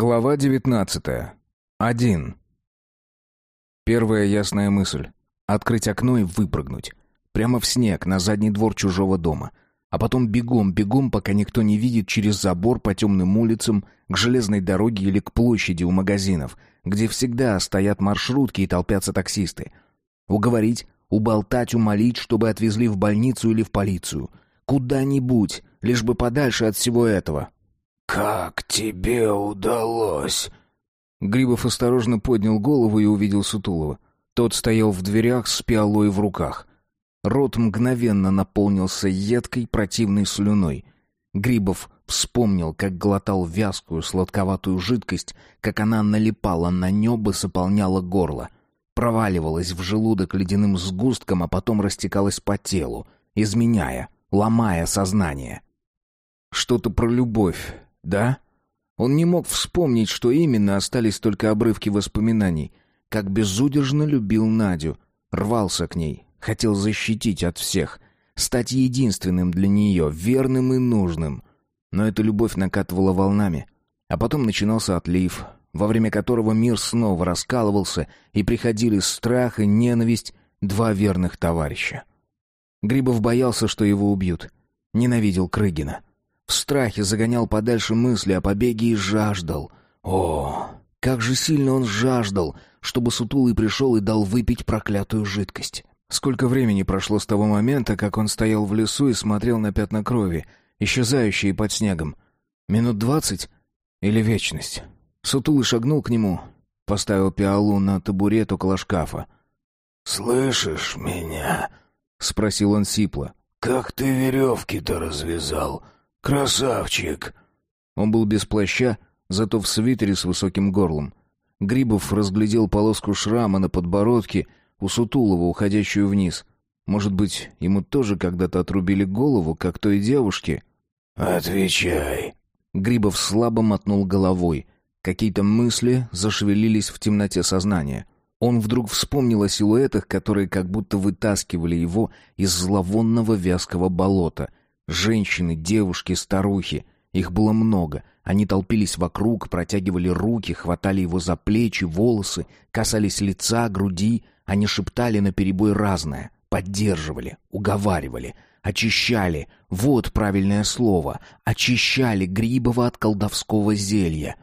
Глава девятнадцатая. Один. Первая ясная мысль. Открыть окно и выпрыгнуть. Прямо в снег, на задний двор чужого дома. А потом бегом, бегом, пока никто не видит, через забор по темным улицам, к железной дороге или к площади у магазинов, где всегда стоят маршрутки и толпятся таксисты. Уговорить, уболтать, умолить, чтобы отвезли в больницу или в полицию. Куда-нибудь, лишь бы подальше от всего этого. «Как тебе удалось?» Грибов осторожно поднял голову и увидел Сутулова. Тот стоял в дверях с пиалой в руках. Рот мгновенно наполнился едкой противной слюной. Грибов вспомнил, как глотал вязкую сладковатую жидкость, как она налипала на небо, заполняла горло. Проваливалась в желудок ледяным сгустком, а потом растекалась по телу, изменяя, ломая сознание. Что-то про любовь, да? Он не мог вспомнить, что именно, остались только обрывки воспоминаний. Как безудержно любил Надю, рвался к ней, хотел защитить от всех, стать единственным для нее, верным и нужным. Но эта любовь накатывала волнами. А потом начинался отлив, во время которого мир снова раскалывался, и приходили страх и ненависть два верных товарища. Грибов боялся, что его убьют. Ненавидел Крыгина. В страхе загонял подальше мысли о побеге и жаждал. О, как же сильно он жаждал, чтобы Сутулый пришел и дал выпить проклятую жидкость. Сколько времени прошло с того момента, как он стоял в лесу и смотрел на пятна крови, исчезающие под снегом? Минут двадцать? Или вечность? Сутулый шагнул к нему, поставил пиалу на табурет около шкафа. «Слышишь меня?» — спросил он сипло. «Как ты веревки-то развязал?» «Красавчик!» Он был без плаща, зато в свитере с высоким горлом. Грибов разглядел полоску шрама на подбородке у Сутулова, уходящую вниз. Может быть, ему тоже когда-то отрубили голову, как той девушке? «Отвечай!» Грибов слабо мотнул головой. Какие-то мысли зашевелились в темноте сознания. Он вдруг вспомнил о силуэтах, которые как будто вытаскивали его из зловонного вязкого болота — Женщины, девушки, старухи. Их было много. Они толпились вокруг, протягивали руки, хватали его за плечи, волосы, касались лица, груди. Они шептали наперебой разное. Поддерживали, уговаривали, очищали. Вот правильное слово. Очищали Грибова от колдовского зелья.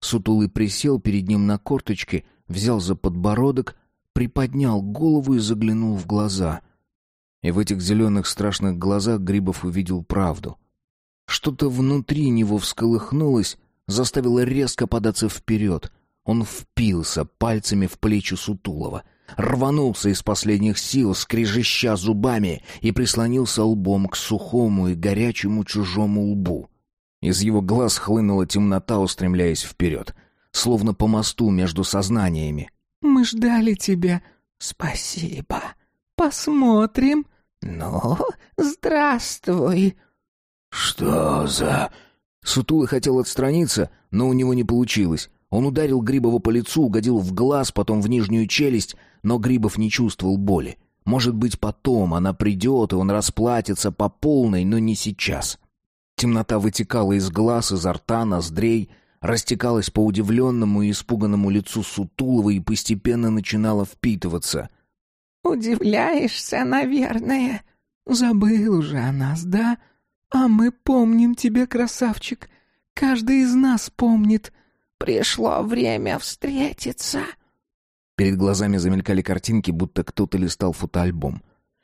Сутулый присел перед ним на корточки, взял за подбородок, приподнял голову и заглянул в глаза — и в этих зеленых страшных глазах Грибов увидел правду. Что-то внутри него всколыхнулось, заставило резко податься вперед. Он впился пальцами в плечи Сутулова, рванулся из последних сил, скрежеща зубами, и прислонился лбом к сухому и горячему чужому лбу. Из его глаз хлынула темнота, устремляясь вперед, словно по мосту между сознаниями. «Мы ждали тебя. Спасибо. Посмотрим, «Ну, здравствуй!» «Что за...» Сутулый хотел отстраниться, но у него не получилось. Он ударил Грибова по лицу, угодил в глаз, потом в нижнюю челюсть, но Грибов не чувствовал боли. Может быть, потом она придет, и он расплатится по полной, но не сейчас. Темнота вытекала из глаз, изо рта, ноздрей, растекалась по удивленному и испуганному лицу Сутулова и постепенно начинала впитываться. «Удивляешься, наверное. Забыл уже о нас, да? А мы помним тебя, красавчик. Каждый из нас помнит. Пришло время встретиться». Перед глазами замелькали картинки, будто кто-то листал фотоальбом.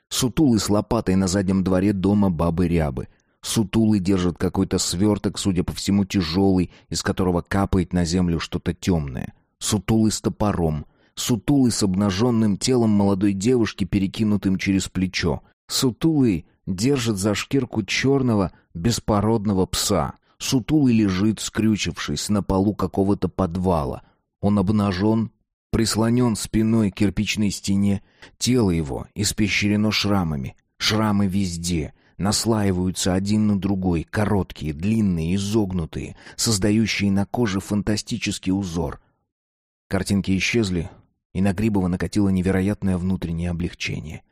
Сутулый с лопатой на заднем дворе дома бабы-рябы. Сутулый держит какой-то сверток, судя по всему, тяжелый, из которого капает на землю что-то темное. Сутулый с топором сутулый с обнаженным телом молодой девушки, перекинутым через плечо. Сутулый держит за шкирку черного беспородного пса. Сутулый лежит, скрючившись, на полу какого-то подвала. Он обнажен, прислонен спиной к кирпичной стене. Тело его испещрено шрамами. Шрамы везде — наслаиваются один на другой, короткие, длинные, изогнутые, создающие на коже фантастический узор. Картинки исчезли, и на Грибова накатило невероятное внутреннее облегчение.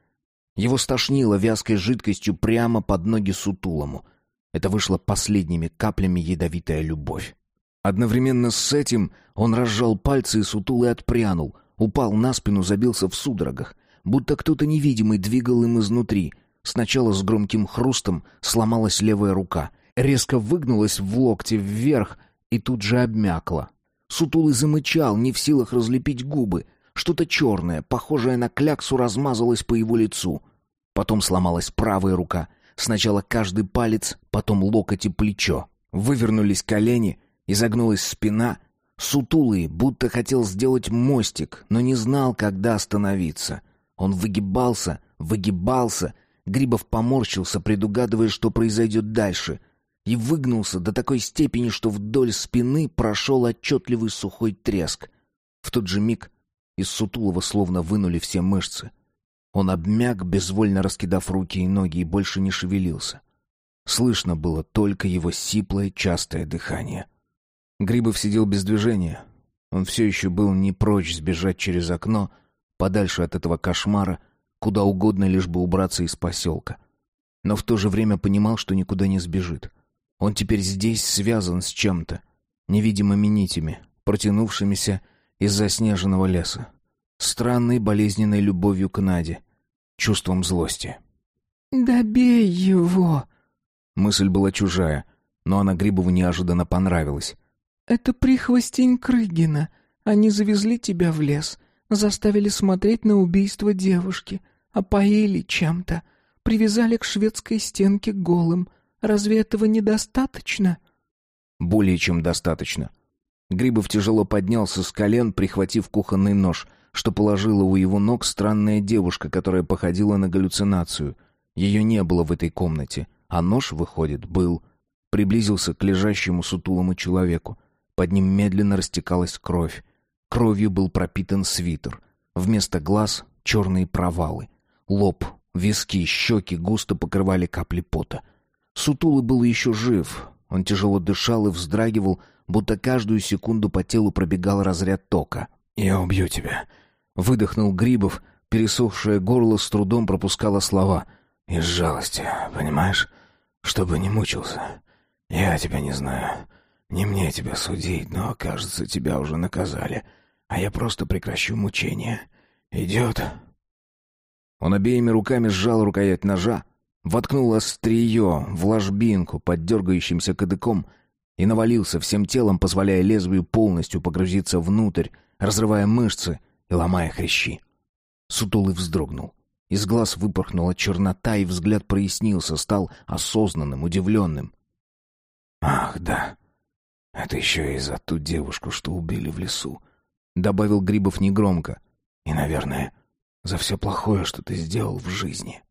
Его стошнило вязкой жидкостью прямо под ноги Сутулому. Это вышло последними каплями ядовитая любовь. Одновременно с этим он разжал пальцы и сутулый отпрянул, упал на спину, забился в судорогах, будто кто-то невидимый двигал им изнутри. Сначала с громким хрустом сломалась левая рука, резко выгнулась в локте вверх и тут же обмякла. Сутулый замычал, не в силах разлепить губы. Что-то черное, похожее на кляксу, размазалось по его лицу. Потом сломалась правая рука. Сначала каждый палец, потом локоть и плечо. Вывернулись колени, изогнулась спина. Сутулый будто хотел сделать мостик, но не знал, когда остановиться. Он выгибался, выгибался. Грибов поморщился, предугадывая, что произойдет дальше. И выгнулся до такой степени, что вдоль спины прошел отчетливый сухой треск. В тот же миг из Сутулова словно вынули все мышцы. Он обмяк, безвольно раскидав руки и ноги, и больше не шевелился. Слышно было только его сиплое, частое дыхание. Грибов сидел без движения. Он все еще был не прочь сбежать через окно, подальше от этого кошмара, куда угодно, лишь бы убраться из поселка. Но в то же время понимал, что никуда не сбежит. Он теперь здесь связан с чем-то, невидимыми нитями, протянувшимися из заснеженного леса, странной болезненной любовью к Наде, чувством злости. «Добей его!» Мысль была чужая, но она Грибову неожиданно понравилась. «Это прихвостень Крыгина. Они завезли тебя в лес, заставили смотреть на убийство девушки, опоили чем-то, привязали к шведской стенке голым. Разве этого недостаточно?» «Более чем достаточно. Грибов тяжело поднялся с колен, прихватив кухонный нож, что положила у его ног странная девушка, которая походила на галлюцинацию. Ее не было в этой комнате, а нож, выходит, был. Приблизился к лежащему сутулому человеку. Под ним медленно растекалась кровь. Кровью был пропитан свитер. Вместо глаз — черные провалы. Лоб, виски, щеки густо покрывали капли пота. Сутулый был еще жив. Он тяжело дышал и вздрагивал, будто каждую секунду по телу пробегал разряд тока. «Я убью тебя», — выдохнул Грибов, пересохшее горло с трудом пропускало слова. «Из жалости, понимаешь? Чтобы не мучился. Я тебя не знаю. Не мне тебя судить, но, кажется, тебя уже наказали. А я просто прекращу мучения. Идет?» Он обеими руками сжал рукоять ножа, воткнул острие в ложбинку под дергающимся кадыком — и навалился всем телом, позволяя лезвию полностью погрузиться внутрь, разрывая мышцы и ломая хрящи. Сутулый вздрогнул. Из глаз выпорхнула чернота, и взгляд прояснился, стал осознанным, удивленным. «Ах, да, это еще и за ту девушку, что убили в лесу», — добавил Грибов негромко. «И, наверное, за все плохое, что ты сделал в жизни».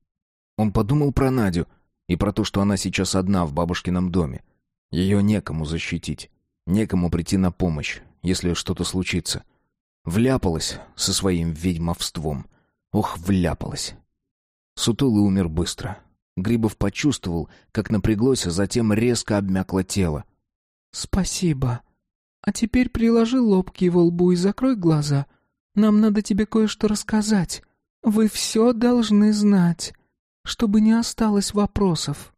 Он подумал про Надю и про то, что она сейчас одна в бабушкином доме. Ее некому защитить, некому прийти на помощь, если что-то случится. Вляпалась со своим ведьмовством. Ох, вляпалась. Сутулый умер быстро. Грибов почувствовал, как напряглось, а затем резко обмякло тело. «Спасибо. А теперь приложи лоб к его лбу и закрой глаза. Нам надо тебе кое-что рассказать. Вы все должны знать, чтобы не осталось вопросов».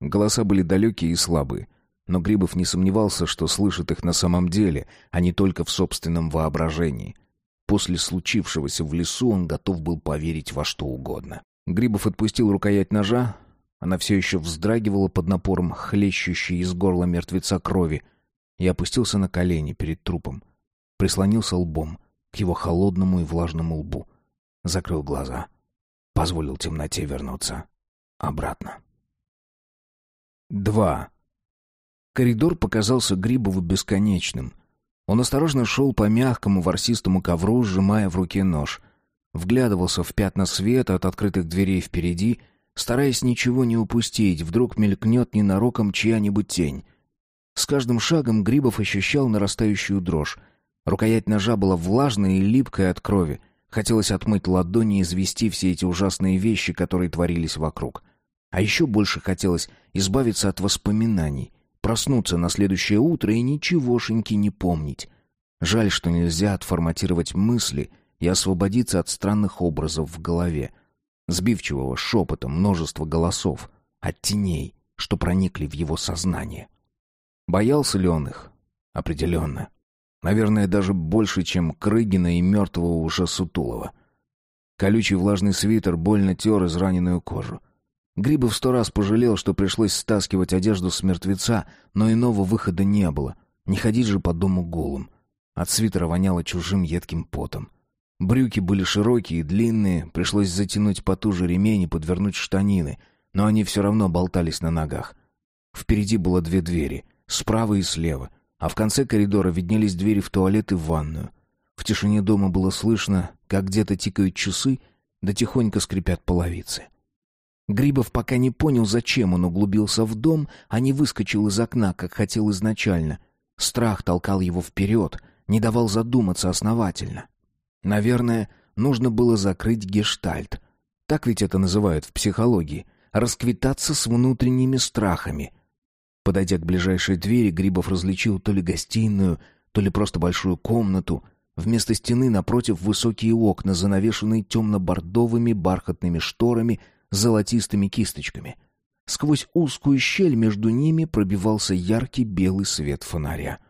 Голоса были далекие и слабые. Но Грибов не сомневался, что слышит их на самом деле, а не только в собственном воображении. После случившегося в лесу он готов был поверить во что угодно. Грибов отпустил рукоять ножа. Она все еще вздрагивала под напором хлещущей из горла мертвеца крови. И опустился на колени перед трупом. Прислонился лбом к его холодному и влажному лбу. Закрыл глаза. Позволил темноте вернуться обратно. Два. Коридор показался Грибову бесконечным. Он осторожно шел по мягкому ворсистому ковру, сжимая в руке нож. Вглядывался в пятна света от открытых дверей впереди, стараясь ничего не упустить, вдруг мелькнет ненароком чья-нибудь тень. С каждым шагом Грибов ощущал нарастающую дрожь. Рукоять ножа была влажной и липкой от крови. Хотелось отмыть ладони и извести все эти ужасные вещи, которые творились вокруг. А еще больше хотелось избавиться от воспоминаний, проснуться на следующее утро и ничегошеньки не помнить. Жаль, что нельзя отформатировать мысли и освободиться от странных образов в голове, сбивчивого шепота множества голосов, от теней, что проникли в его сознание. Боялся ли он их? Определенно. Наверное, даже больше, чем Крыгина и мертвого уже Сутулова. Колючий влажный свитер больно тер израненную кожу. Грибов сто раз пожалел, что пришлось стаскивать одежду с мертвеца, но иного выхода не было. Не ходить же по дому голым. От свитера воняло чужим едким потом. Брюки были широкие и длинные, пришлось затянуть потуже ремень и подвернуть штанины, но они все равно болтались на ногах. Впереди было две двери, справа и слева, а в конце коридора виднелись двери в туалет и в ванную. В тишине дома было слышно, как где-то тикают часы, да тихонько скрипят половицы. Грибов пока не понял, зачем он углубился в дом, а не выскочил из окна, как хотел изначально. Страх толкал его вперед, не давал задуматься основательно. Наверное, нужно было закрыть гештальт. Так ведь это называют в психологии. Расквитаться с внутренними страхами. Подойдя к ближайшей двери, Грибов различил то ли гостиную, то ли просто большую комнату. Вместо стены напротив высокие окна, занавешенные темно-бордовыми бархатными шторами золотистыми кисточками. Сквозь узкую щель между ними пробивался яркий белый свет фонаря.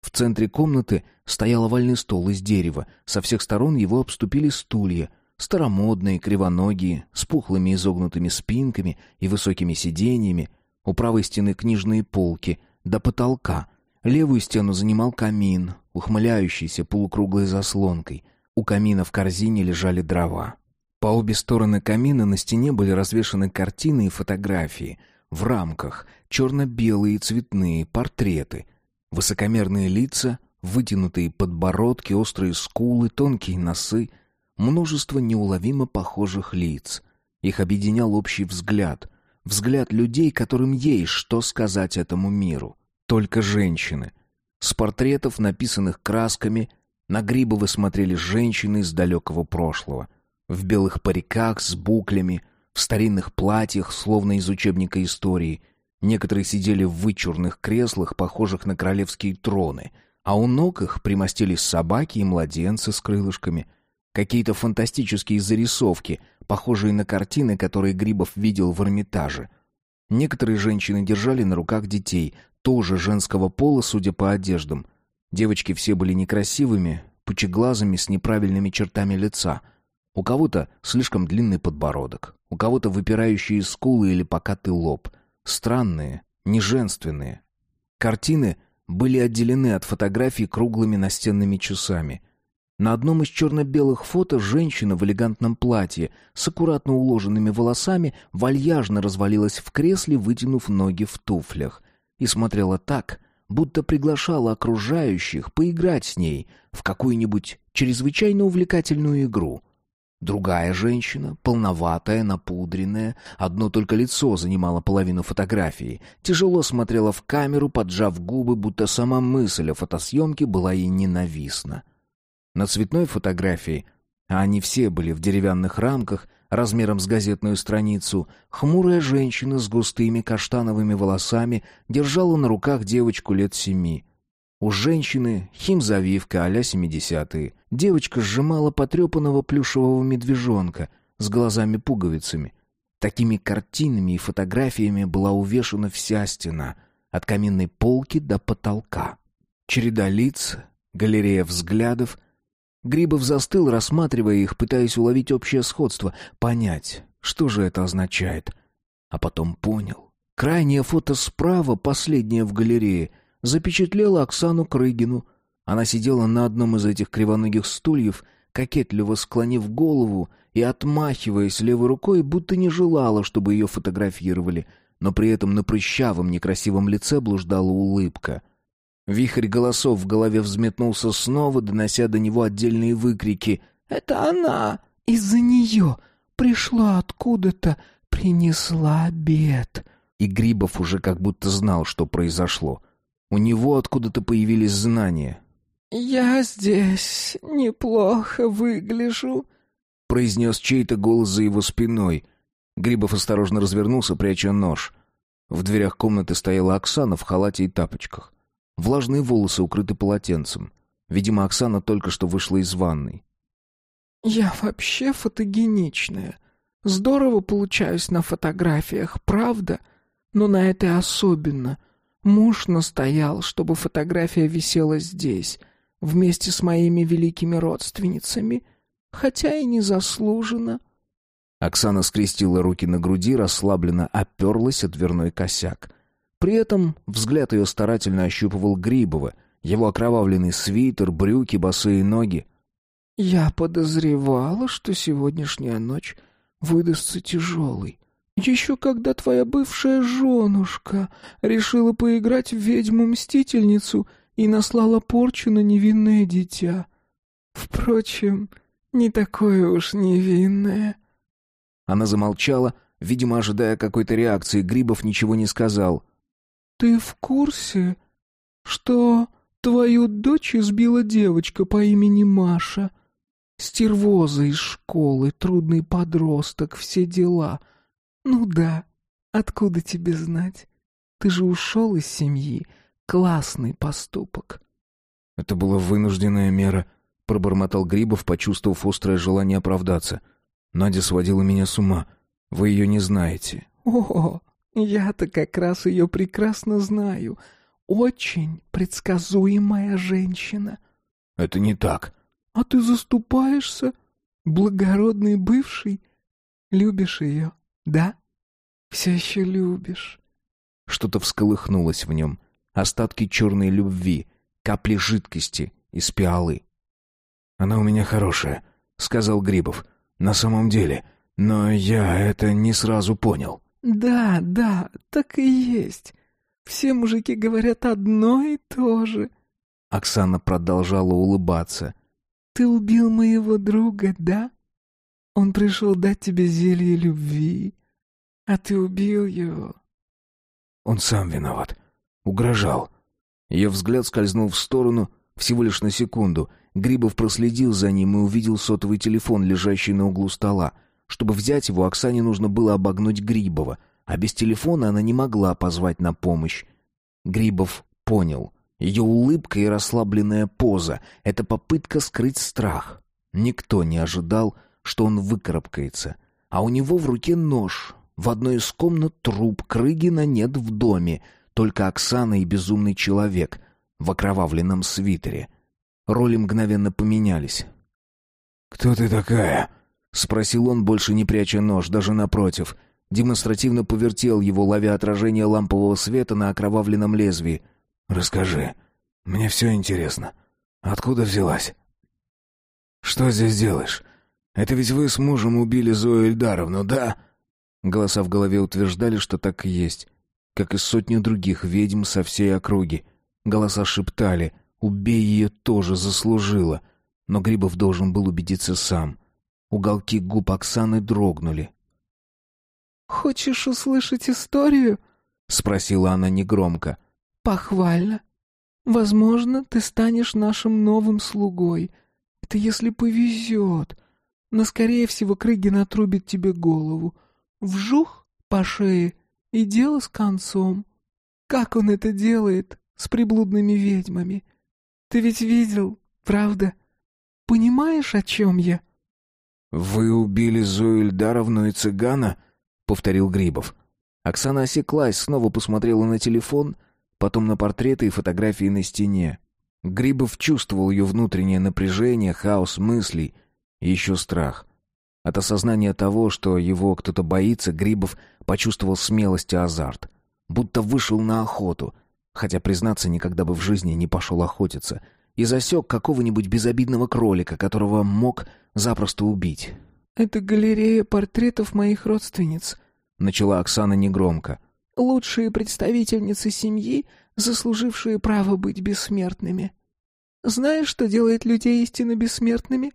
В центре комнаты стоял овальный стол из дерева, со всех сторон его обступили стулья, старомодные, кривоногие, с пухлыми изогнутыми спинками и высокими сиденьями, у правой стены книжные полки, до потолка. Левую стену занимал камин, ухмыляющийся полукруглой заслонкой. У камина в корзине лежали дрова. По обе стороны камина на стене были развешаны картины и фотографии. В рамках черно-белые цветные портреты. Высокомерные лица, вытянутые подбородки, острые скулы, тонкие носы. Множество неуловимо похожих лиц. Их объединял общий взгляд — Взгляд людей, которым есть что сказать этому миру. Только женщины. С портретов, написанных красками, на Грибова смотрели женщины из далекого прошлого. В белых париках с буклями, в старинных платьях, словно из учебника истории. Некоторые сидели в вычурных креслах, похожих на королевские троны, а у ног их примостились собаки и младенцы с крылышками — Какие-то фантастические зарисовки, похожие на картины, которые Грибов видел в Эрмитаже. Некоторые женщины держали на руках детей, тоже женского пола, судя по одеждам. Девочки все были некрасивыми, пучеглазыми, с неправильными чертами лица. У кого-то слишком длинный подбородок, у кого-то выпирающие скулы или покатый лоб. Странные, неженственные. Картины были отделены от фотографий круглыми настенными часами — на одном из черно-белых фото женщина в элегантном платье с аккуратно уложенными волосами вальяжно развалилась в кресле, вытянув ноги в туфлях, и смотрела так, будто приглашала окружающих поиграть с ней в какую-нибудь чрезвычайно увлекательную игру. Другая женщина, полноватая, напудренная, одно только лицо занимало половину фотографии, тяжело смотрела в камеру, поджав губы, будто сама мысль о фотосъемке была ей ненавистна. На цветной фотографии, а они все были в деревянных рамках, размером с газетную страницу, хмурая женщина с густыми каштановыми волосами держала на руках девочку лет семи. У женщины химзавивка а-ля семидесятые. Девочка сжимала потрепанного плюшевого медвежонка с глазами-пуговицами. Такими картинами и фотографиями была увешана вся стена, от каминной полки до потолка. Череда лиц, галерея взглядов — Грибов застыл, рассматривая их, пытаясь уловить общее сходство, понять, что же это означает. А потом понял. Крайнее фото справа, последнее в галерее, запечатлело Оксану Крыгину. Она сидела на одном из этих кривоногих стульев, кокетливо склонив голову и отмахиваясь левой рукой, будто не желала, чтобы ее фотографировали, но при этом на прыщавом некрасивом лице блуждала улыбка — Вихрь голосов в голове взметнулся снова, донося до него отдельные выкрики. «Это она! Из-за нее! Пришла откуда-то, принесла обед!» И Грибов уже как будто знал, что произошло. У него откуда-то появились знания. «Я здесь неплохо выгляжу», — произнес чей-то голос за его спиной. Грибов осторожно развернулся, пряча нож. В дверях комнаты стояла Оксана в халате и тапочках. Влажные волосы укрыты полотенцем. Видимо, Оксана только что вышла из ванной. «Я вообще фотогеничная. Здорово получаюсь на фотографиях, правда? Но на этой особенно. Муж настоял, чтобы фотография висела здесь, вместе с моими великими родственницами, хотя и незаслуженно. Оксана скрестила руки на груди, расслабленно оперлась о дверной косяк. При этом взгляд ее старательно ощупывал Грибова, его окровавленный свитер, брюки, босые ноги. «Я подозревала, что сегодняшняя ночь выдастся тяжелой. Еще когда твоя бывшая женушка решила поиграть в ведьму-мстительницу и наслала порчу на невинное дитя. Впрочем, не такое уж невинное». Она замолчала, видимо, ожидая какой-то реакции. Грибов ничего не сказал. «Ты в курсе, что твою дочь избила девочка по имени Маша?» Стервоза из школы, трудный подросток, все дела. Ну да, откуда тебе знать? Ты же ушел из семьи. Классный поступок. Это была вынужденная мера, пробормотал Грибов, почувствовав острое желание оправдаться. Надя сводила меня с ума. Вы ее не знаете. О, я-то как раз ее прекрасно знаю. Очень предсказуемая женщина. Это не так. А ты заступаешься? Благородный бывший? Любишь ее, да? Все еще любишь. Что-то всколыхнулось в нем. Остатки черной любви, капли жидкости из пиалы. «Она у меня хорошая», — сказал Грибов. «На самом деле. Но я это не сразу понял». «Да, да, так и есть. Все мужики говорят одно и то же». Оксана продолжала улыбаться. Ты убил моего друга, да? Он пришел дать тебе зелье любви, а ты убил его. Он сам виноват. Угрожал. Ее взгляд скользнул в сторону всего лишь на секунду. Грибов проследил за ним и увидел сотовый телефон, лежащий на углу стола. Чтобы взять его, Оксане нужно было обогнуть Грибова, а без телефона она не могла позвать на помощь. Грибов понял — ее улыбка и расслабленная поза — это попытка скрыть страх. Никто не ожидал, что он выкарабкается. А у него в руке нож. В одной из комнат труп, Крыгина нет в доме. Только Оксана и безумный человек в окровавленном свитере. Роли мгновенно поменялись. «Кто ты такая?» — спросил он, больше не пряча нож, даже напротив. Демонстративно повертел его, ловя отражение лампового света на окровавленном лезвии. Расскажи. Мне все интересно. Откуда взялась? Что здесь делаешь? Это ведь вы с мужем убили Зою Эльдаровну, да? Голоса в голове утверждали, что так и есть. Как и сотни других ведьм со всей округи. Голоса шептали «Убей ее тоже заслужила». Но Грибов должен был убедиться сам. Уголки губ Оксаны дрогнули. «Хочешь услышать историю?» — спросила она негромко. — Похвально. Возможно, ты станешь нашим новым слугой. Это если повезет. Но, скорее всего, Крыгин отрубит тебе голову. Вжух по шее, и дело с концом. Как он это делает с приблудными ведьмами? Ты ведь видел, правда? Понимаешь, о чем я?» «Вы убили Зою Ильдаровну и цыгана?» — повторил Грибов. Оксана осеклась, снова посмотрела на телефон — потом на портреты и фотографии на стене. Грибов чувствовал ее внутреннее напряжение, хаос мыслей и еще страх. От осознания того, что его кто-то боится, Грибов почувствовал смелость и азарт. Будто вышел на охоту, хотя, признаться, никогда бы в жизни не пошел охотиться, и засек какого-нибудь безобидного кролика, которого мог запросто убить. «Это галерея портретов моих родственниц», — начала Оксана негромко лучшие представительницы семьи, заслужившие право быть бессмертными. Знаешь, что делает людей истинно бессмертными?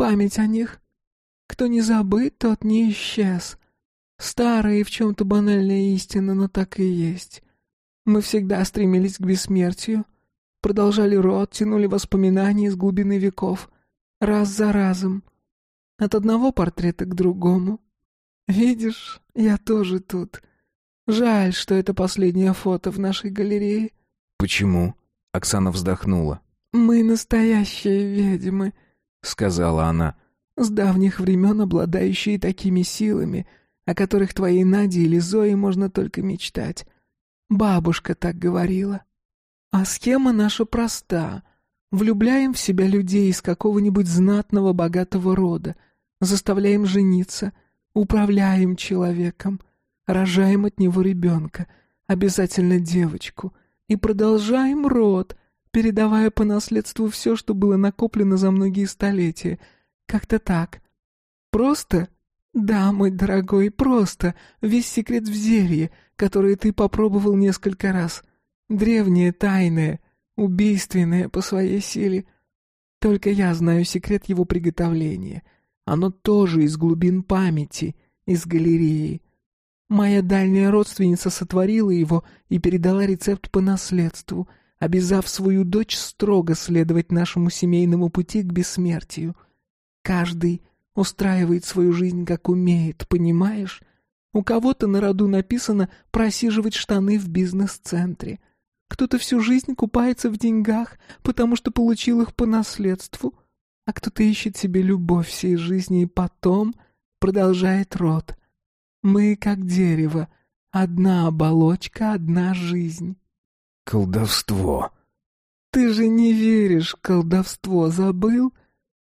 Память о них. Кто не забыт, тот не исчез. Старая и в чем-то банальная истина, но так и есть. Мы всегда стремились к бессмертию, продолжали род, тянули воспоминания из глубины веков, раз за разом, от одного портрета к другому. Видишь, я тоже тут — Жаль, что это последнее фото в нашей галерее. Почему? Оксана вздохнула. Мы настоящие ведьмы, сказала она. С давних времен обладающие такими силами, о которых твоей Наде или Зое можно только мечтать. Бабушка так говорила. А схема наша проста. Влюбляем в себя людей из какого-нибудь знатного богатого рода, заставляем жениться, управляем человеком, рожаем от него ребенка, обязательно девочку, и продолжаем род, передавая по наследству все, что было накоплено за многие столетия. Как-то так. Просто? Да, мой дорогой, просто. Весь секрет в зелье, которое ты попробовал несколько раз. Древнее, тайное, убийственное по своей силе. Только я знаю секрет его приготовления. Оно тоже из глубин памяти, из галереи. Моя дальняя родственница сотворила его и передала рецепт по наследству — обязав свою дочь строго следовать нашему семейному пути к бессмертию. Каждый устраивает свою жизнь как умеет, понимаешь? У кого-то на роду написано просиживать штаны в бизнес-центре. Кто-то всю жизнь купается в деньгах, потому что получил их по наследству, а кто-то ищет себе любовь всей жизни и потом продолжает род. Мы как дерево, одна оболочка, одна жизнь. Колдовство. Ты же не веришь колдовство, забыл?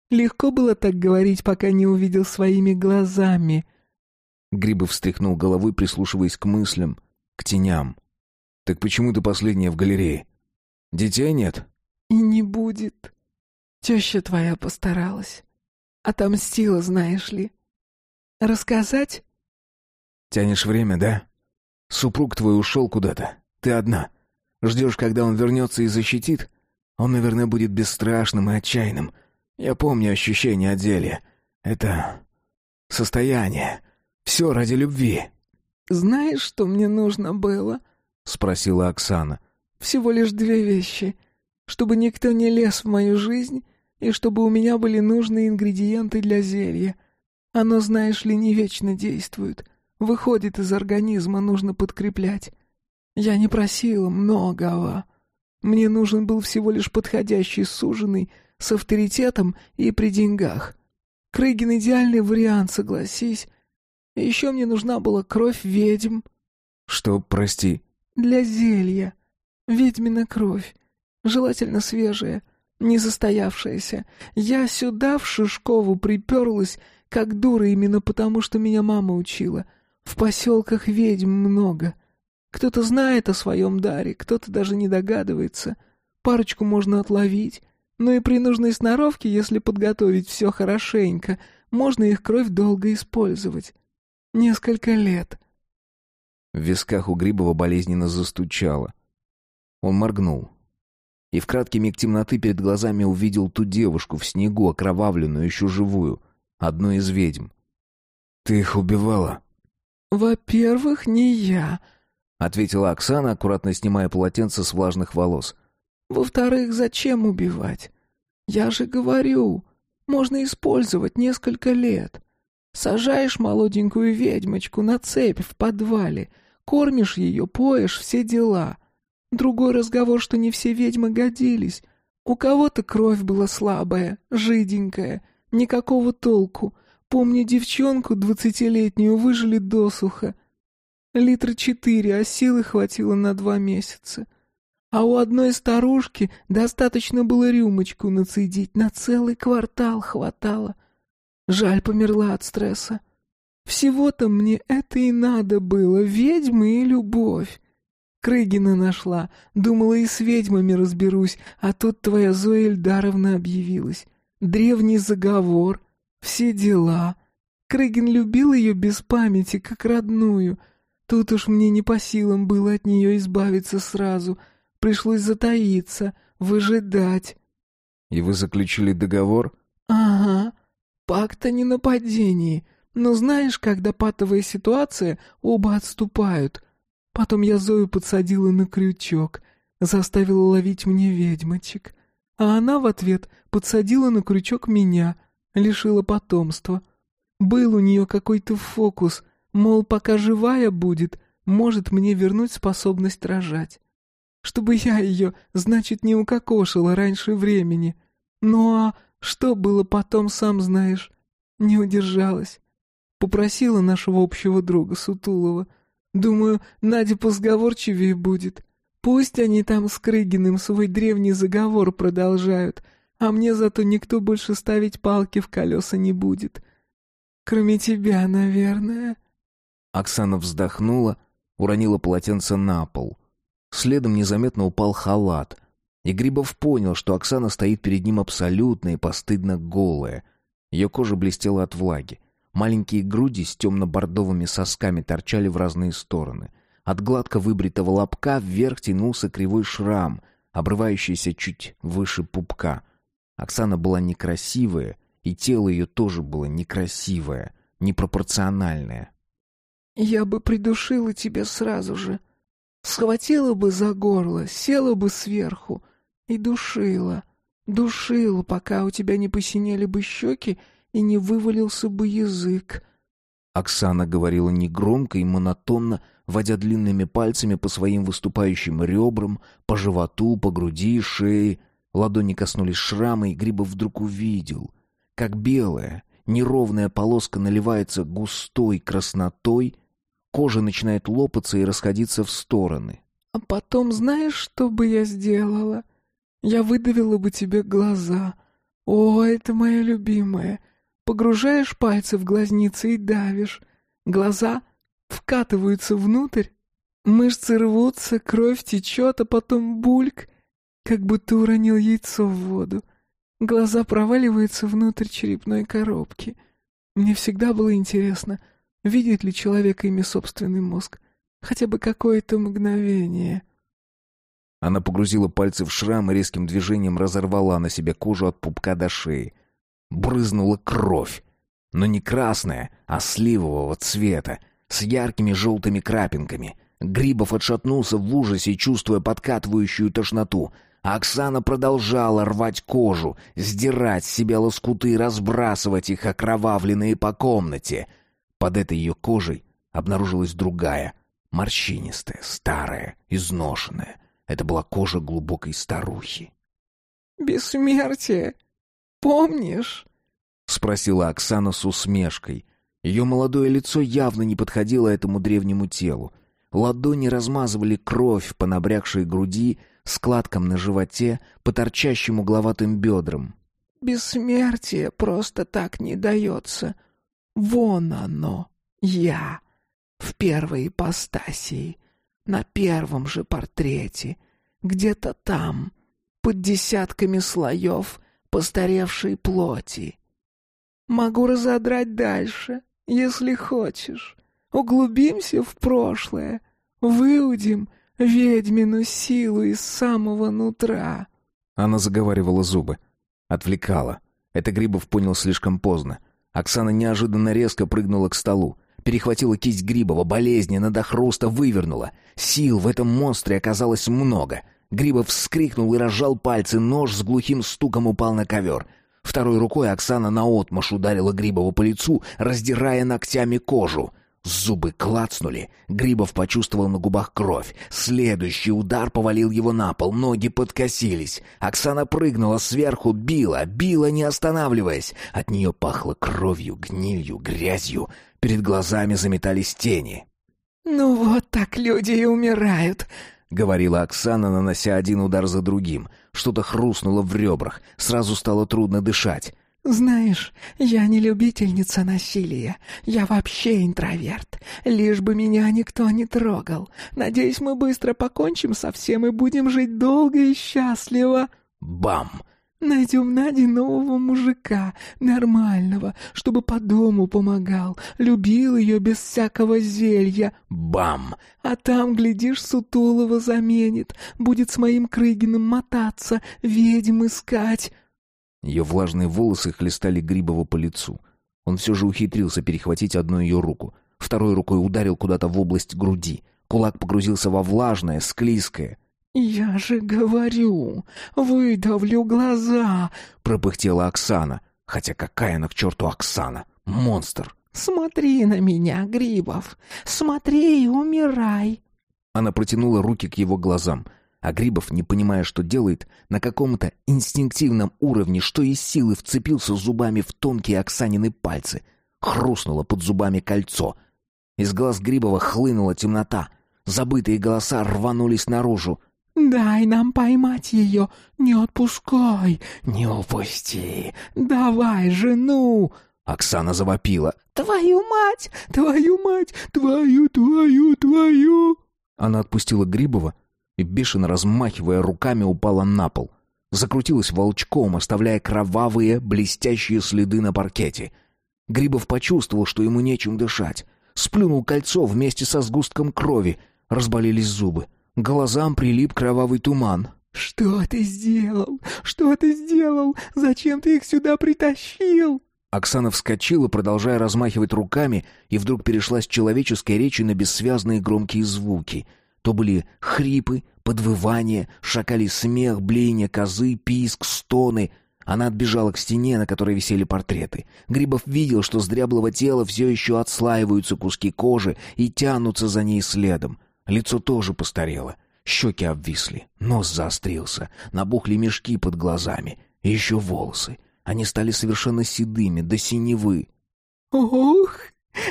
Легко было так говорить, пока не увидел своими глазами. Грибов встряхнул головой, прислушиваясь к мыслям, к теням. Так почему ты последняя в галерее? Детей нет? И не будет. Теща твоя постаралась. Отомстила, знаешь ли. Рассказать? Тянешь время, да? Супруг твой ушел куда-то. Ты одна. Ждешь, когда он вернется и защитит? Он, наверное, будет бесстрашным и отчаянным. Я помню ощущение от зелья. Это состояние. Все ради любви. «Знаешь, что мне нужно было?» — спросила Оксана. «Всего лишь две вещи. Чтобы никто не лез в мою жизнь, и чтобы у меня были нужные ингредиенты для зелья. Оно, знаешь ли, не вечно действует. Выходит из организма, нужно подкреплять. Я не просила многого. Мне нужен был всего лишь подходящий суженый с авторитетом и при деньгах. Крыгин идеальный вариант, согласись. Еще мне нужна была кровь ведьм. Что, прости? Для зелья. Ведьмина кровь. Желательно свежая, не застоявшаяся. Я сюда, в Шишкову, приперлась, как дура, именно потому, что меня мама учила. В поселках ведьм много — кто-то знает о своем даре, кто-то даже не догадывается. Парочку можно отловить. Но и при нужной сноровке, если подготовить все хорошенько, можно их кровь долго использовать. Несколько лет. В висках у Грибова болезненно застучало. Он моргнул. И в краткий миг темноты перед глазами увидел ту девушку в снегу, окровавленную, еще живую, одну из ведьм. «Ты их убивала?» «Во-первых, не я», — ответила Оксана, аккуратно снимая полотенце с влажных волос. «Во-вторых, зачем убивать? Я же говорю, можно использовать несколько лет. Сажаешь молоденькую ведьмочку на цепь в подвале, кормишь ее, поешь, все дела. Другой разговор, что не все ведьмы годились. У кого-то кровь была слабая, жиденькая, никакого толку. Помню девчонку двадцатилетнюю выжили досуха». Литра четыре, а силы хватило на два месяца. А у одной старушки достаточно было рюмочку нацедить, на целый квартал хватало. Жаль, померла от стресса. Всего-то мне это и надо было, ведьмы и любовь. Крыгина нашла, думала и с ведьмами разберусь, а тут твоя Зоя Эльдаровна объявилась. Древний заговор, все дела. Крыгин любил ее без памяти, как родную — Тут уж мне не по силам было от нее избавиться сразу. Пришлось затаиться, выжидать. — И вы заключили договор? — Ага. Пакт о ненападении. Но знаешь, когда патовая ситуация, оба отступают. Потом я Зою подсадила на крючок, заставила ловить мне ведьмочек. А она в ответ подсадила на крючок меня, лишила потомства. Был у нее какой-то фокус — Мол, пока живая будет, может мне вернуть способность рожать. Чтобы я ее, значит, не укокошила раньше времени. Ну а что было потом, сам знаешь. Не удержалась. Попросила нашего общего друга Сутулова. Думаю, Надя посговорчивее будет. Пусть они там с Крыгиным свой древний заговор продолжают, а мне зато никто больше ставить палки в колеса не будет. Кроме тебя, наверное». Оксана вздохнула, уронила полотенце на пол. Следом незаметно упал халат, и Грибов понял, что Оксана стоит перед ним абсолютно и постыдно голая. Ее кожа блестела от влаги. Маленькие груди с темно-бордовыми сосками торчали в разные стороны. От гладко выбритого лобка вверх тянулся кривой шрам, обрывающийся чуть выше пупка. Оксана была некрасивая, и тело ее тоже было некрасивое, непропорциональное. «Я бы придушила тебя сразу же. Схватила бы за горло, села бы сверху и душила. Душила, пока у тебя не посинели бы щеки и не вывалился бы язык». Оксана говорила негромко и монотонно, водя длинными пальцами по своим выступающим ребрам, по животу, по груди шее. Ладони коснулись шрама, и Грибов вдруг увидел, как белая, неровная полоска наливается густой краснотой, кожа начинает лопаться и расходиться в стороны. «А потом знаешь, что бы я сделала? Я выдавила бы тебе глаза. О, это моя любимая. Погружаешь пальцы в глазницы и давишь. Глаза вкатываются внутрь, мышцы рвутся, кровь течет, а потом бульк, как будто уронил яйцо в воду. Глаза проваливаются внутрь черепной коробки. Мне всегда было интересно, видит ли человек ими собственный мозг. Хотя бы какое-то мгновение. Она погрузила пальцы в шрам и резким движением разорвала на себе кожу от пупка до шеи брызнула кровь. Но не красная, а сливового цвета, с яркими желтыми крапинками. Грибов отшатнулся в ужасе, чувствуя подкатывающую тошноту. А Оксана продолжала рвать кожу, сдирать с себя лоскуты и разбрасывать их окровавленные по комнате. Под этой ее кожей обнаружилась другая, морщинистая, старая, изношенная. Это была кожа глубокой старухи. «Бессмертие!» Помнишь?» — спросила Оксана с усмешкой. Ее молодое лицо явно не подходило этому древнему телу. Ладони размазывали кровь по набрякшей груди, складкам на животе, по торчащим угловатым бедрам. «Бессмертие просто так не дается. Вон оно, я, в первой ипостасии, на первом же портрете, где-то там, под десятками слоев постаревшей плоти. Могу разодрать дальше, если хочешь. Углубимся в прошлое, выудим ведьмину силу из самого нутра. Она заговаривала зубы, отвлекала. Это Грибов понял слишком поздно. Оксана неожиданно резко прыгнула к столу, перехватила кисть Грибова, болезненно до хруста вывернула. Сил в этом монстре оказалось много — Грибов вскрикнул и разжал пальцы, нож с глухим стуком упал на ковер. Второй рукой Оксана наотмашь ударила Грибова по лицу, раздирая ногтями кожу. Зубы клацнули, Грибов почувствовал на губах кровь. Следующий удар повалил его на пол, ноги подкосились. Оксана прыгнула сверху, била, била, не останавливаясь. От нее пахло кровью, гнилью, грязью. Перед глазами заметались тени. «Ну вот так люди и умирают», — говорила Оксана, нанося один удар за другим. Что-то хрустнуло в ребрах, сразу стало трудно дышать. «Знаешь, я не любительница насилия. Я вообще интроверт. Лишь бы меня никто не трогал. Надеюсь, мы быстро покончим со всем и будем жить долго и счастливо». Бам! Найдем Наде нового мужика, нормального, чтобы по дому помогал, любил ее без всякого зелья. Бам! А там, глядишь, Сутулова заменит, будет с моим Крыгиным мотаться, ведьм искать. Ее влажные волосы хлестали Грибова по лицу. Он все же ухитрился перехватить одну ее руку. Второй рукой ударил куда-то в область груди. Кулак погрузился во влажное, склизкое. «Я же говорю, выдавлю глаза!» — пропыхтела Оксана. Хотя какая она к черту Оксана? Монстр! «Смотри на меня, Грибов! Смотри и умирай!» Она протянула руки к его глазам, а Грибов, не понимая, что делает, на каком-то инстинктивном уровне, что из силы вцепился зубами в тонкие Оксанины пальцы. Хрустнуло под зубами кольцо. Из глаз Грибова хлынула темнота. Забытые голоса рванулись наружу. «Дай нам поймать ее! Не отпускай! Не упусти! Давай жену!» Оксана завопила. «Твою мать! Твою мать! Твою, твою, твою!» Она отпустила Грибова и, бешено размахивая руками, упала на пол. Закрутилась волчком, оставляя кровавые, блестящие следы на паркете. Грибов почувствовал, что ему нечем дышать. Сплюнул кольцо вместе со сгустком крови. Разболелись зубы. Глазам прилип кровавый туман. «Что ты сделал? Что ты сделал? Зачем ты их сюда притащил?» Оксана вскочила, продолжая размахивать руками, и вдруг перешла с человеческой речи на бессвязные громкие звуки. То были хрипы, подвывания, шакалий смех, блеяние козы, писк, стоны. Она отбежала к стене, на которой висели портреты. Грибов видел, что с дряблого тела все еще отслаиваются куски кожи и тянутся за ней следом. Лицо тоже постарело. Щеки обвисли, нос заострился, набухли мешки под глазами. И еще волосы. Они стали совершенно седыми, до синевы. «Ох,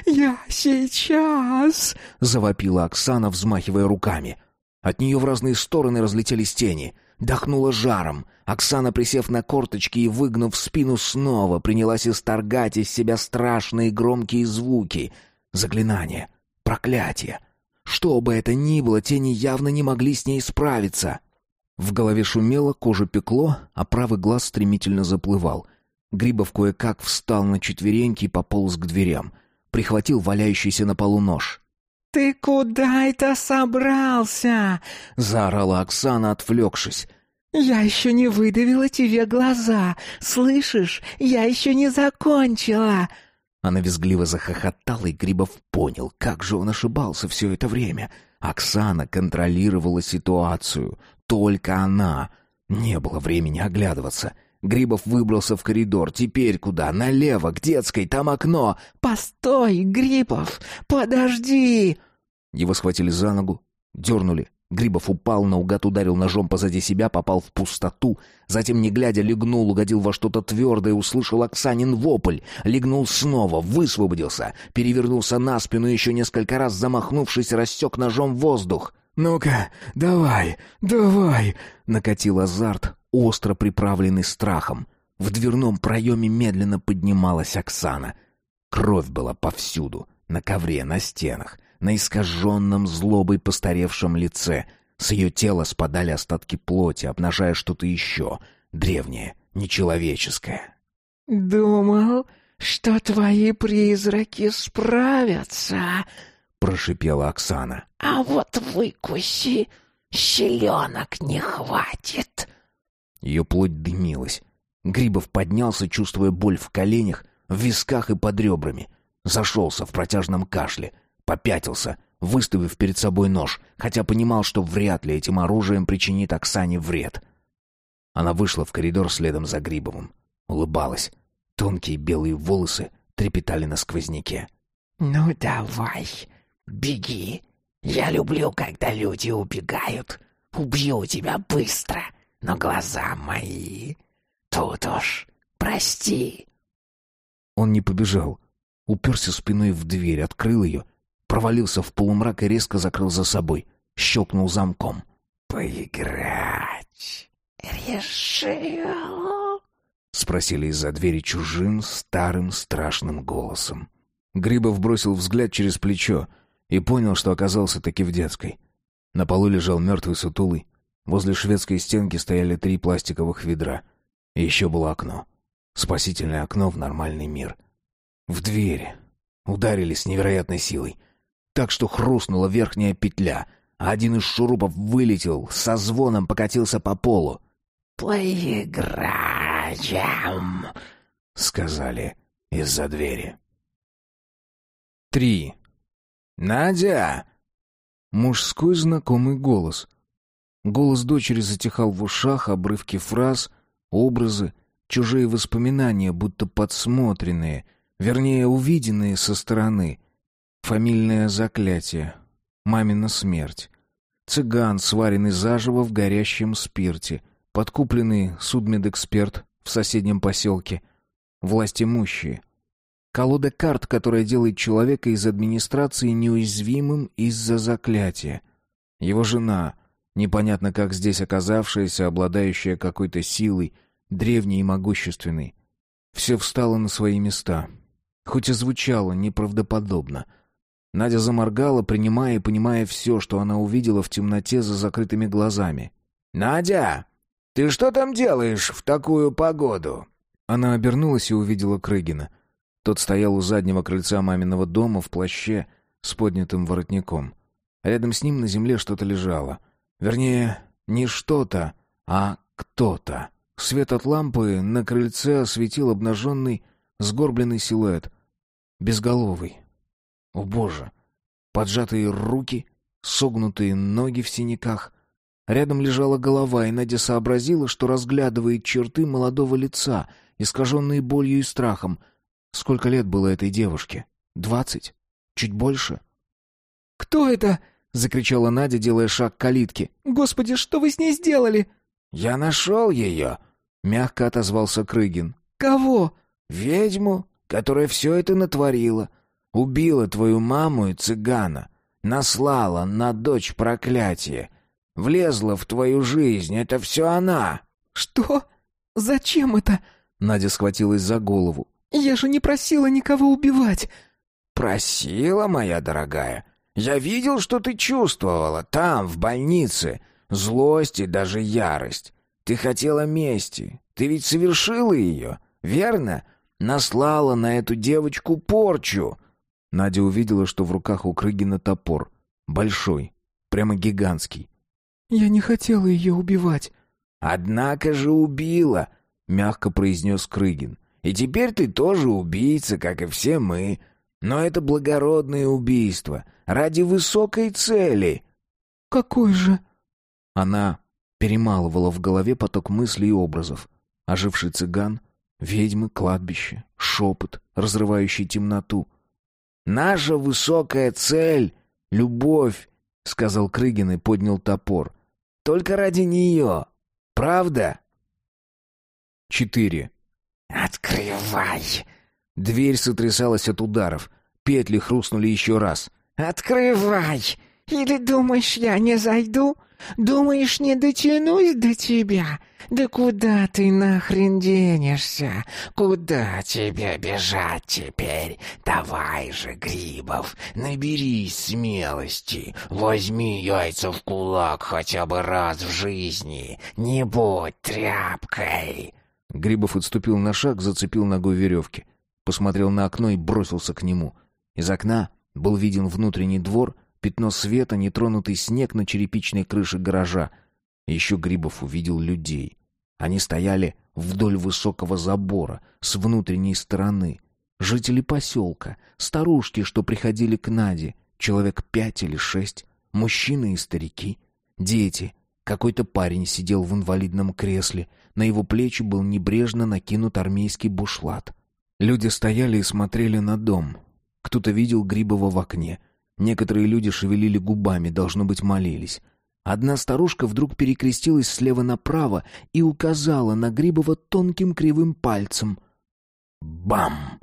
я сейчас!» — завопила Оксана, взмахивая руками. От нее в разные стороны разлетелись тени. Дохнуло жаром. Оксана, присев на корточки и выгнув спину снова, принялась исторгать из себя страшные громкие звуки. Заклинания, проклятия, что бы это ни было, тени явно не могли с ней справиться. В голове шумело, кожа пекло, а правый глаз стремительно заплывал. Грибов кое-как встал на четвереньки и пополз к дверям. Прихватил валяющийся на полу нож. «Ты куда это собрался?» — заорала Оксана, отвлекшись. «Я еще не выдавила тебе глаза. Слышишь, я еще не закончила!» Она визгливо захохотала, и Грибов понял, как же он ошибался все это время. Оксана контролировала ситуацию. Только она. Не было времени оглядываться. Грибов выбрался в коридор. Теперь куда? Налево, к детской, там окно. «Постой, Грибов! Подожди!» Его схватили за ногу, дернули, Грибов упал, наугад ударил ножом позади себя, попал в пустоту. Затем, не глядя, легнул, угодил во что-то твердое, услышал Оксанин вопль. Легнул снова, высвободился, перевернулся на спину, еще несколько раз замахнувшись, рассек ножом воздух. «Ну-ка, давай, давай!» — накатил азарт, остро приправленный страхом. В дверном проеме медленно поднималась Оксана. Кровь была повсюду, на ковре, на стенах на искаженном злобой постаревшем лице. С ее тела спадали остатки плоти, обнажая что-то еще, древнее, нечеловеческое. «Думал, что твои призраки справятся», — прошипела Оксана. «А вот выкуси, щеленок не хватит». Ее плоть дымилась. Грибов поднялся, чувствуя боль в коленях, в висках и под ребрами. Зашелся в протяжном кашле — Попятился, выставив перед собой нож, хотя понимал, что вряд ли этим оружием причинит Оксане вред. Она вышла в коридор следом за Грибовым. Улыбалась. Тонкие белые волосы трепетали на сквозняке. «Ну давай, беги. Я люблю, когда люди убегают. Убью тебя быстро, но глаза мои... Тут уж, прости». Он не побежал. Уперся спиной в дверь, открыл ее провалился в полумрак и резко закрыл за собой. Щелкнул замком. «Поиграть решил?» — спросили из-за двери чужим, старым, страшным голосом. Грибов бросил взгляд через плечо и понял, что оказался таки в детской. На полу лежал мертвый сутулый. Возле шведской стенки стояли три пластиковых ведра. И еще было окно. Спасительное окно в нормальный мир. В дверь. Ударили с невероятной силой так что хрустнула верхняя петля, один из шурупов вылетел, со звоном покатился по полу. «Поиграем», — сказали из-за двери. Три. «Надя!» Мужской знакомый голос. Голос дочери затихал в ушах, обрывки фраз, образы, чужие воспоминания, будто подсмотренные, вернее, увиденные со стороны — Фамильное заклятие. Мамина смерть. Цыган, сваренный заживо в горящем спирте. Подкупленный судмедэксперт в соседнем поселке. Власть имущие. Колода карт, которая делает человека из администрации неуязвимым из-за заклятия. Его жена, непонятно как здесь оказавшаяся, обладающая какой-то силой, древней и могущественной. Все встало на свои места. Хоть и звучало неправдоподобно. Надя заморгала, принимая и понимая все, что она увидела в темноте за закрытыми глазами. «Надя, ты что там делаешь в такую погоду?» Она обернулась и увидела Крыгина. Тот стоял у заднего крыльца маминого дома в плаще с поднятым воротником. Рядом с ним на земле что-то лежало. Вернее, не что-то, а кто-то. Свет от лампы на крыльце осветил обнаженный, сгорбленный силуэт. Безголовый. О боже! Поджатые руки, согнутые ноги в синяках. Рядом лежала голова, и Надя сообразила, что разглядывает черты молодого лица, искаженные болью и страхом. Сколько лет было этой девушке? Двадцать? Чуть больше? «Кто это?» — закричала Надя, делая шаг к калитке. «Господи, что вы с ней сделали?» «Я нашел ее!» — мягко отозвался Крыгин. «Кого?» «Ведьму, которая все это натворила. Убила твою маму и цыгана. Наслала на дочь проклятие. Влезла в твою жизнь. Это все она!» «Что? Зачем это?» Надя схватилась за голову. «Я же не просила никого убивать!» «Просила, моя дорогая. Я видел, что ты чувствовала там, в больнице. Злость и даже ярость. Ты хотела мести. Ты ведь совершила ее, верно? Наслала на эту девочку порчу». Надя увидела, что в руках у Крыгина топор. Большой, прямо гигантский. «Я не хотела ее убивать». «Однако же убила», — мягко произнес Крыгин. «И теперь ты тоже убийца, как и все мы. Но это благородное убийство, ради высокой цели». «Какой же?» Она перемалывала в голове поток мыслей и образов. Оживший цыган, ведьмы, кладбище, шепот, разрывающий темноту. «Наша высокая цель — любовь», — сказал Крыгин и поднял топор. «Только ради нее. Правда?» Четыре. «Открывай!» Дверь сотрясалась от ударов. Петли хрустнули еще раз. «Открывай! Или думаешь, я не зайду? Думаешь, не дотянусь до тебя? Да куда ты нахрен денешься? Куда тебе бежать теперь? Давай же, Грибов, наберись смелости. Возьми яйца в кулак хотя бы раз в жизни. Не будь тряпкой!» Грибов отступил на шаг, зацепил ногой веревки. Посмотрел на окно и бросился к нему. Из окна был виден внутренний двор, пятно света, нетронутый снег на черепичной крыше гаража. Еще Грибов увидел людей. Они стояли вдоль высокого забора, с внутренней стороны. Жители поселка, старушки, что приходили к Наде, человек пять или шесть, мужчины и старики, дети. Какой-то парень сидел в инвалидном кресле, на его плечи был небрежно накинут армейский бушлат. Люди стояли и смотрели на дом. Кто-то видел Грибова в окне. Некоторые люди шевелили губами, должно быть, молились. Одна старушка вдруг перекрестилась слева направо и указала на Грибова тонким кривым пальцем. Бам!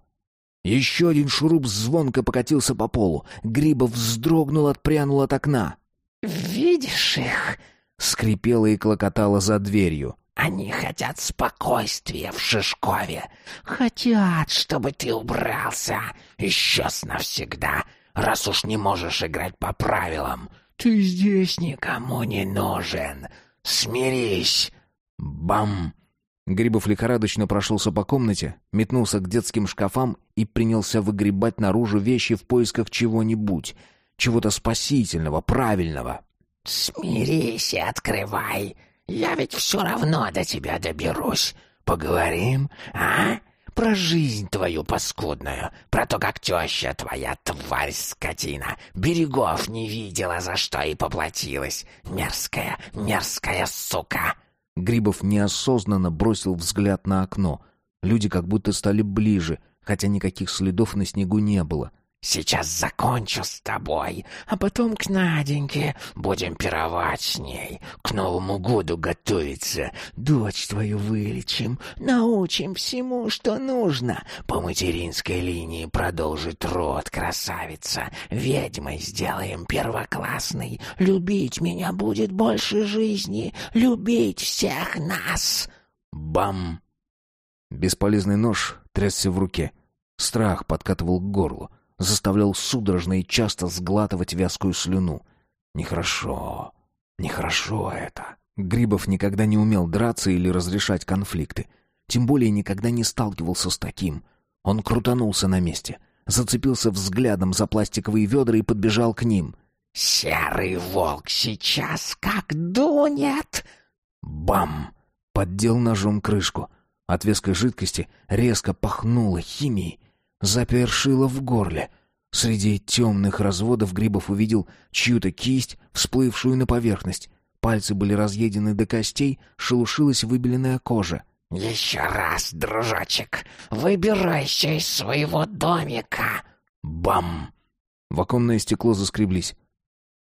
Еще один шуруп звонко покатился по полу. Грибов вздрогнул, отпрянул от окна. «Видишь их?» — скрипела и клокотала за дверью. Они хотят спокойствия в Шишкове. Хотят, чтобы ты убрался. Исчез навсегда, раз уж не можешь играть по правилам. Ты здесь никому не нужен. Смирись. Бам! Грибов лихорадочно прошелся по комнате, метнулся к детским шкафам и принялся выгребать наружу вещи в поисках чего-нибудь, чего-то спасительного, правильного. «Смирись и открывай!» Я ведь все равно до тебя доберусь. Поговорим, а? Про жизнь твою паскудную, про то, как теща твоя, тварь скотина, берегов не видела, за что и поплатилась. Мерзкая, мерзкая сука!» Грибов неосознанно бросил взгляд на окно. Люди как будто стали ближе, хотя никаких следов на снегу не было. Сейчас закончу с тобой, а потом к Наденьке. Будем пировать с ней, к Новому году готовиться. Дочь твою вылечим, научим всему, что нужно. По материнской линии продолжит род, красавица. Ведьмой сделаем первоклассной. Любить меня будет больше жизни, любить всех нас. Бам! Бесполезный нож трясся в руке. Страх подкатывал к горлу заставлял судорожно и часто сглатывать вязкую слюну. Нехорошо, нехорошо это. Грибов никогда не умел драться или разрешать конфликты. Тем более никогда не сталкивался с таким. Он крутанулся на месте, зацепился взглядом за пластиковые ведра и подбежал к ним. «Серый волк сейчас как дунет!» Бам! Поддел ножом крышку. От веской жидкости резко пахнуло химией запершило в горле. Среди темных разводов Грибов увидел чью-то кисть, всплывшую на поверхность. Пальцы были разъедены до костей, шелушилась выбеленная кожа. «Еще раз, дружочек, выбирайся из своего домика!» Бам! В оконное стекло заскреблись.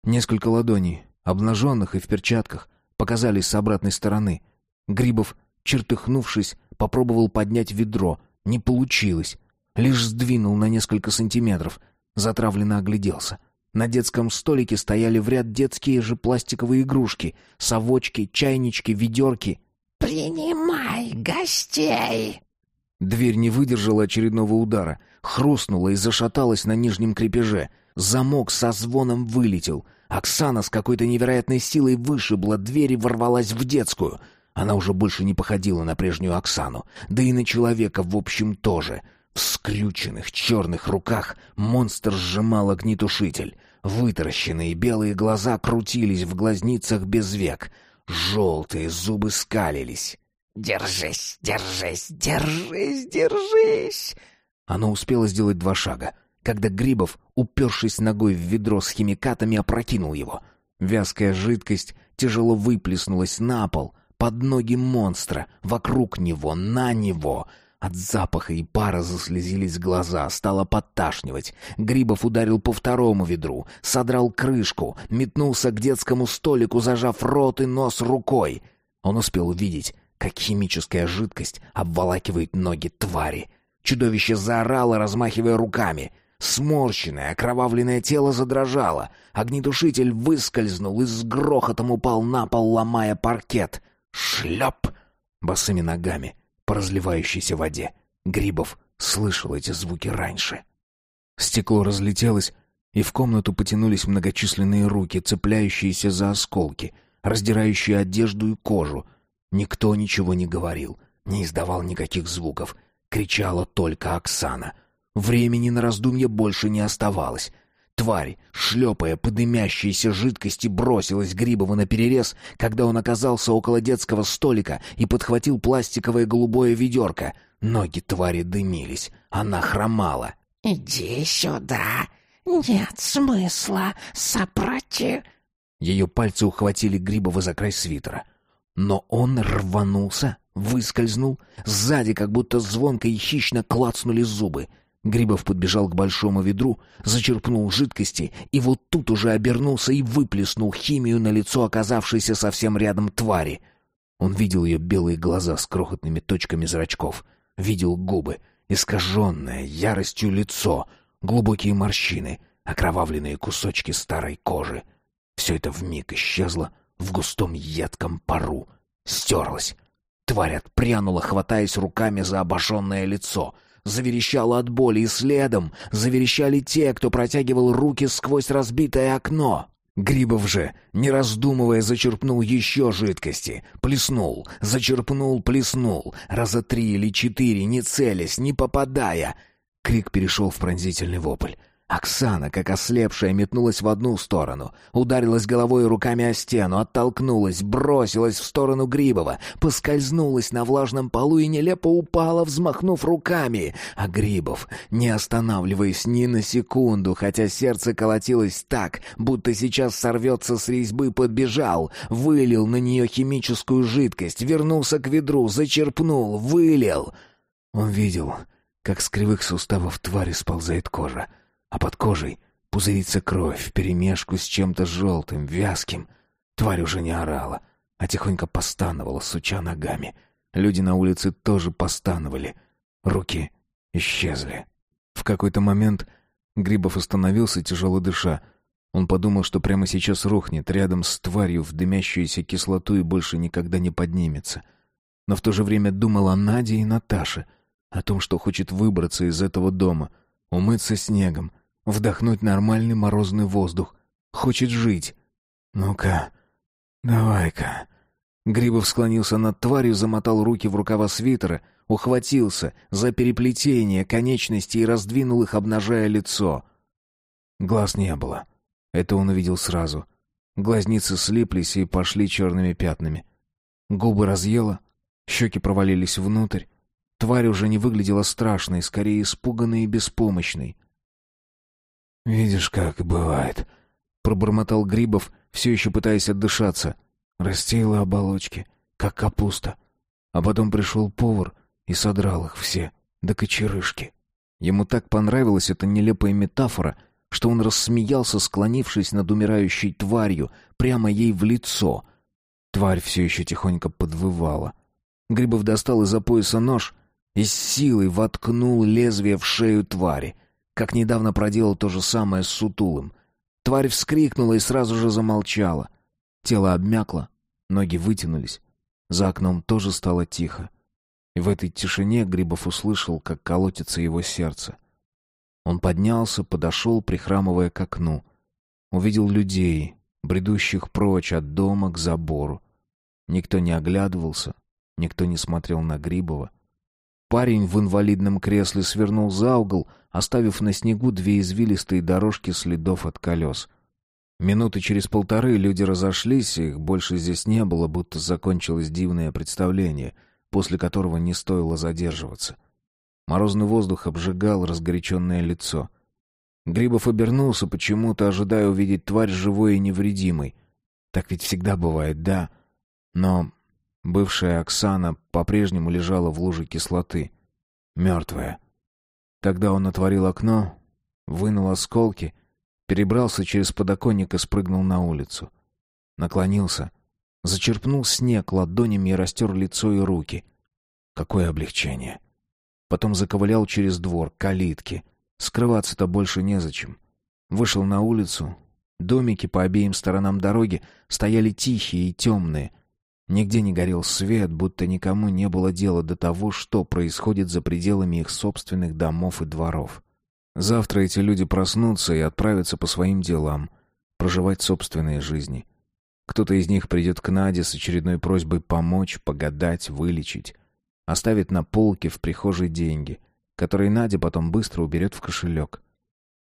Несколько ладоней, обнаженных и в перчатках, показались с обратной стороны. Грибов, чертыхнувшись, попробовал поднять ведро. Не получилось. Лишь сдвинул на несколько сантиметров. Затравленно огляделся. На детском столике стояли в ряд детские же пластиковые игрушки. Совочки, чайнички, ведерки. «Принимай гостей!» Дверь не выдержала очередного удара. Хрустнула и зашаталась на нижнем крепеже. Замок со звоном вылетел. Оксана с какой-то невероятной силой вышибла дверь и ворвалась в детскую. Она уже больше не походила на прежнюю Оксану. Да и на человека, в общем, тоже — в скрюченных черных руках монстр сжимал огнетушитель. Вытаращенные белые глаза крутились в глазницах без век. Желтые зубы скалились. «Держись, держись, держись, держись!» Оно успело сделать два шага, когда Грибов, упершись ногой в ведро с химикатами, опрокинул его. Вязкая жидкость тяжело выплеснулась на пол, под ноги монстра, вокруг него, на него — от запаха и пара заслезились глаза, стало подташнивать. Грибов ударил по второму ведру, содрал крышку, метнулся к детскому столику, зажав рот и нос рукой. Он успел увидеть, как химическая жидкость обволакивает ноги твари. Чудовище заорало, размахивая руками. Сморщенное, окровавленное тело задрожало. Огнетушитель выскользнул и с грохотом упал на пол, ломая паркет. Шлеп! Босыми ногами — по разливающейся воде. Грибов слышал эти звуки раньше. Стекло разлетелось, и в комнату потянулись многочисленные руки, цепляющиеся за осколки, раздирающие одежду и кожу. Никто ничего не говорил, не издавал никаких звуков. Кричала только Оксана. Времени на раздумье больше не оставалось. Тварь, шлепая по дымящейся жидкости, бросилась Грибова на перерез, когда он оказался около детского столика и подхватил пластиковое голубое ведерко. Ноги твари дымились, она хромала. «Иди сюда! Нет смысла, сопротив...» Ее пальцы ухватили Грибова за край свитера. Но он рванулся, выскользнул, сзади как будто звонко и хищно клацнули зубы — Грибов подбежал к большому ведру, зачерпнул жидкости и вот тут уже обернулся и выплеснул химию на лицо оказавшейся совсем рядом твари. Он видел ее белые глаза с крохотными точками зрачков, видел губы, искаженное яростью лицо, глубокие морщины, окровавленные кусочки старой кожи. Все это вмиг исчезло в густом едком пару, стерлось. Тварь отпрянула, хватаясь руками за обожженное лицо — заверещало от боли, и следом заверещали те, кто протягивал руки сквозь разбитое окно. Грибов же, не раздумывая, зачерпнул еще жидкости. Плеснул, зачерпнул, плеснул. Раза три или четыре, не целясь, не попадая. Крик перешел в пронзительный вопль. Оксана, как ослепшая, метнулась в одну сторону, ударилась головой и руками о стену, оттолкнулась, бросилась в сторону Грибова, поскользнулась на влажном полу и нелепо упала, взмахнув руками. А Грибов, не останавливаясь ни на секунду, хотя сердце колотилось так, будто сейчас сорвется с резьбы, подбежал, вылил на нее химическую жидкость, вернулся к ведру, зачерпнул, вылил. Он видел, как с кривых суставов твари сползает кожа, а под кожей пузырится кровь вперемешку с чем-то желтым, вязким. Тварь уже не орала, а тихонько постановала, суча ногами. Люди на улице тоже постановали. Руки исчезли. В какой-то момент Грибов остановился, тяжело дыша. Он подумал, что прямо сейчас рухнет рядом с тварью в дымящуюся кислоту и больше никогда не поднимется. Но в то же время думал о Наде и Наташе, о том, что хочет выбраться из этого дома, умыться снегом, вдохнуть нормальный морозный воздух. Хочет жить. «Ну-ка, давай-ка». Грибов склонился над тварью, замотал руки в рукава свитера, ухватился за переплетение конечностей и раздвинул их, обнажая лицо. Глаз не было. Это он увидел сразу. Глазницы слиплись и пошли черными пятнами. Губы разъело, щеки провалились внутрь. Тварь уже не выглядела страшной, скорее испуганной и беспомощной. «Видишь, как бывает», — пробормотал Грибов, все еще пытаясь отдышаться. Растила оболочки, как капуста. А потом пришел повар и содрал их все, до кочерышки. Ему так понравилась эта нелепая метафора — что он рассмеялся, склонившись над умирающей тварью, прямо ей в лицо. Тварь все еще тихонько подвывала. Грибов достал из-за пояса нож и с силой воткнул лезвие в шею твари, как недавно проделал то же самое с сутулым. Тварь вскрикнула и сразу же замолчала. Тело обмякло, ноги вытянулись. За окном тоже стало тихо. И в этой тишине Грибов услышал, как колотится его сердце. Он поднялся, подошел, прихрамывая к окну. Увидел людей, бредущих прочь от дома к забору. Никто не оглядывался, никто не смотрел на Грибова. Парень в инвалидном кресле свернул за угол, оставив на снегу две извилистые дорожки следов от колес. Минуты через полторы люди разошлись, их больше здесь не было, будто закончилось дивное представление, после которого не стоило задерживаться. Морозный воздух обжигал разгоряченное лицо. Грибов обернулся, почему-то ожидая увидеть тварь живой и невредимой. Так ведь всегда бывает, да. Но бывшая Оксана по-прежнему лежала в луже кислоты. Мертвая. Тогда он отворил окно, вынул осколки, перебрался через подоконник и спрыгнул на улицу. Наклонился, зачерпнул снег ладонями и растер лицо и руки. Какое облегчение! — Потом заковылял через двор, к калитке. Скрываться-то больше незачем. Вышел на улицу. Домики по обеим сторонам дороги стояли тихие и темные. Нигде не горел свет, будто никому не было дела до того, что происходит за пределами их собственных домов и дворов. Завтра эти люди проснутся и отправятся по своим делам, проживать собственные жизни. Кто-то из них придет к Наде с очередной просьбой помочь, погадать, вылечить. Оставит на полке в прихожей деньги, которые Надя потом быстро уберет в кошелек.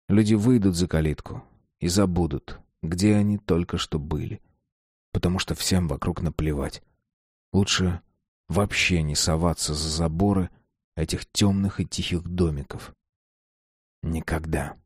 Люди выйдут за калитку и забудут, где они только что были. Потому что всем вокруг наплевать. Лучше вообще не соваться за заборы этих темных и тихих домиков. Никогда.